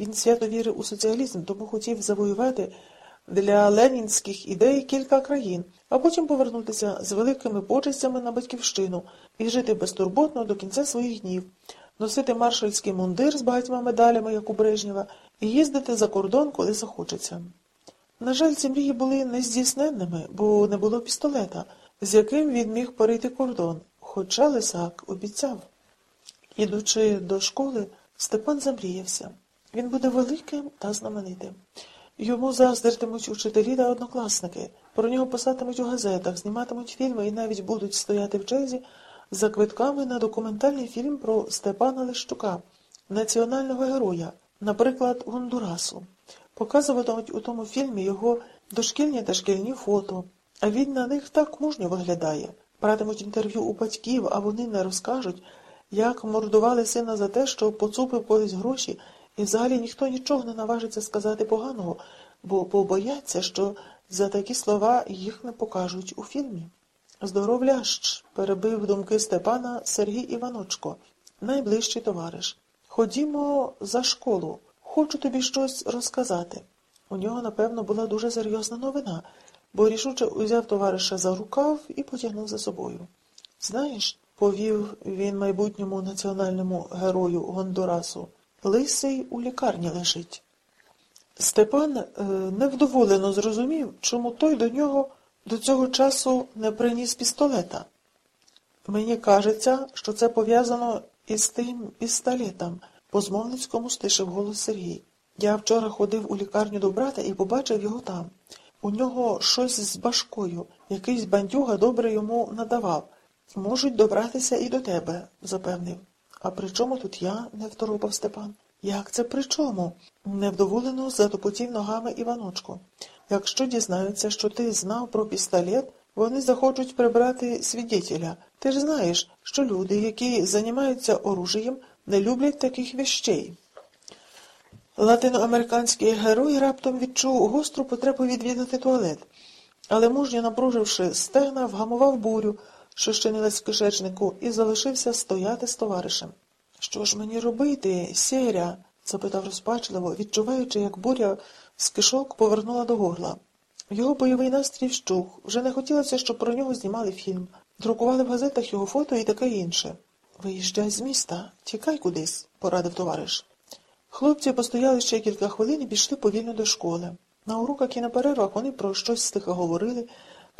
Він свято вірив у соціалізм, тому хотів завоювати для ленінських ідей кілька країн, а потім повернутися з великими почестями на батьківщину і жити безтурботно до кінця своїх днів, носити маршальський мундир з багатьма медалями, як у Брежнєва, і їздити за кордон, коли захочеться. На жаль, ці мрії були нездійсненними, бо не було пістолета, з яким він міг перейти кордон, хоча Лисак обіцяв. Ідучи до школи, Степан замріявся. Він буде великим та знаменитим. Йому заздритимуть учителі та однокласники, про нього писатимуть у газетах, зніматимуть фільми і навіть будуть стояти в черзі за квитками на документальний фільм про Степана Лещука, національного героя, наприклад, Гондурасу. Показуватимуть у тому фільмі його дошкільні та шкільні фото, а він на них так мужньо виглядає. Братимуть інтерв'ю у батьків, а вони не розкажуть, як мордували сина за те, що поцупив колись гроші, і взагалі ніхто нічого не наважиться сказати поганого, бо побояться, що за такі слова їх не покажуть у фільмі. Здоровлящ, перебив думки Степана Сергій Іваночко, найближчий товариш. Ходімо за школу. Хочу тобі щось розказати. У нього, напевно, була дуже серйозна новина, бо рішуче узяв товариша за рукав і потягнув за собою. Знаєш, повів він майбутньому національному герою Гондурасу, лисий у лікарні лежить. Степан е, невдоволено зрозумів, чому той до нього до цього часу не приніс пістолета. Мені кажеться, що це пов'язано із тим пістолетом, по змовницькому стишив голос Сергій. Я вчора ходив у лікарню до брата і побачив його там. У нього щось з башкою, якийсь бандюга добре йому надавав. Можуть добратися і до тебе, запевнив. А при чому тут я? не второпав Степан. Як це при чому? Невдоволено затопотів ногами Іваночко. Якщо дізнаються, що ти знав про пістолет, вони захочуть прибрати свідетеля. Ти ж знаєш, що люди, які займаються оружієм, не люблять таких вещей. Латиноамериканський герой раптом відчув гостру потребу відвідати туалет, але мужньо напруживши стегна, вгамував бурю, що щинилась в кишечнику, і залишився стояти з товаришем. Що ж мені робити, сєря? запитав розпачливо, відчуваючи, як буря з кишок повернула до горла. Його бойовий настрій вщух, вже не хотілося, щоб про нього знімали фільм, друкували в газетах його фото і таке інше. Виїжджай з міста, тікай кудись, порадив товариш. Хлопці постояли ще кілька хвилин і пішли повільно до школи. На уроках і на перервах вони про щось стиха говорили,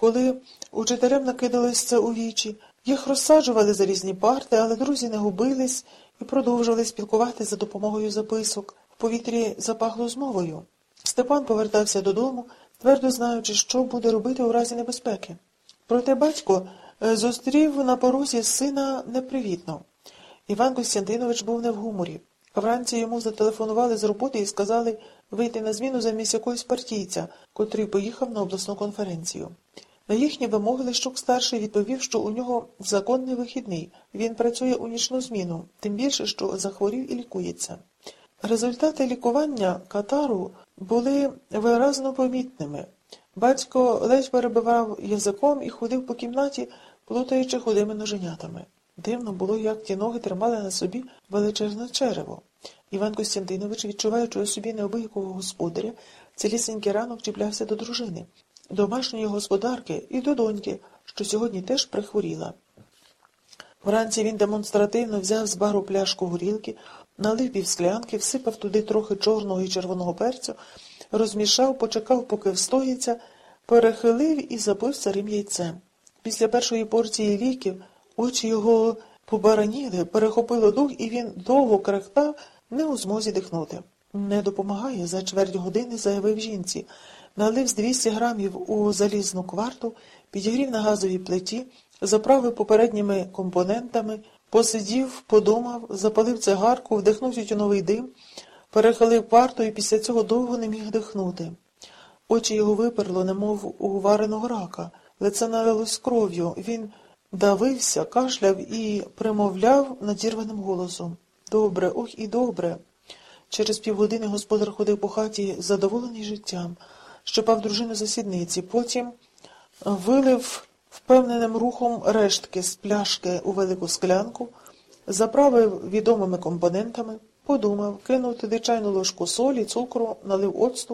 коли учителям накидалось це у вічі. Їх розсаджували за різні парти, але друзі не губились і продовжували спілкувати за допомогою записок. В повітрі запахло змовою. Степан повертався додому, твердо знаючи, що буде робити у разі небезпеки. Проте батько е, зустрів на порозі сина непривітно. Іван Костянтинович був не в гуморі. Вранці йому зателефонували з роботи і сказали вийти на зміну замість якогось партійця, котрий поїхав на обласну конференцію. На їхні вимоги Лещук старший відповів, що у нього законний вихідний. Він працює у нічну зміну, тим більше, що захворів і лікується. Результати лікування катару були виразно помітними. Батько ледь перебивав язиком і ходив по кімнаті, плутаючи худими ноженятами. Дивно було, як ті ноги тримали на собі величезне черево. Іван Костянтинович, відчуваючи у собі необиякого господаря, цілісінький ранок чіплявся до дружини, домашньої господарки і до доньки, що сьогодні теж прихворіла. Вранці він демонстративно взяв з бару пляшку горілки, налив півсклянки, всипав туди трохи чорного і червоного перцю, розмішав, почекав, поки встоїться, перехилив і забив старим яйцем. Після першої порції ліків очі його побараніли, перехопило дух, і він довго крехтав, не у змозі дихнути. Не допомагає, за чверть години заявив жінці. Налив з 200 грамів у залізну кварту, підігрів на газовій плиті, заправив попередніми компонентами, посидів, подумав, запалив цигарку, вдихнув тютюновий дим, перехилив кварту і після цього довго не міг дихнути. Очі його виперло, немов у вареного рака, лице налилось кров'ю. Він давився, кашляв і примовляв надірваним голосом. Добре, ох і добре. Через півгодини господар ходив по хаті задоволений життям, щепав дружину за сідниці, потім вилив впевненим рухом рештки з пляшки у велику склянку, заправив відомими компонентами, Подумав, кинув туди чайну ложку солі, цукру, налив оцту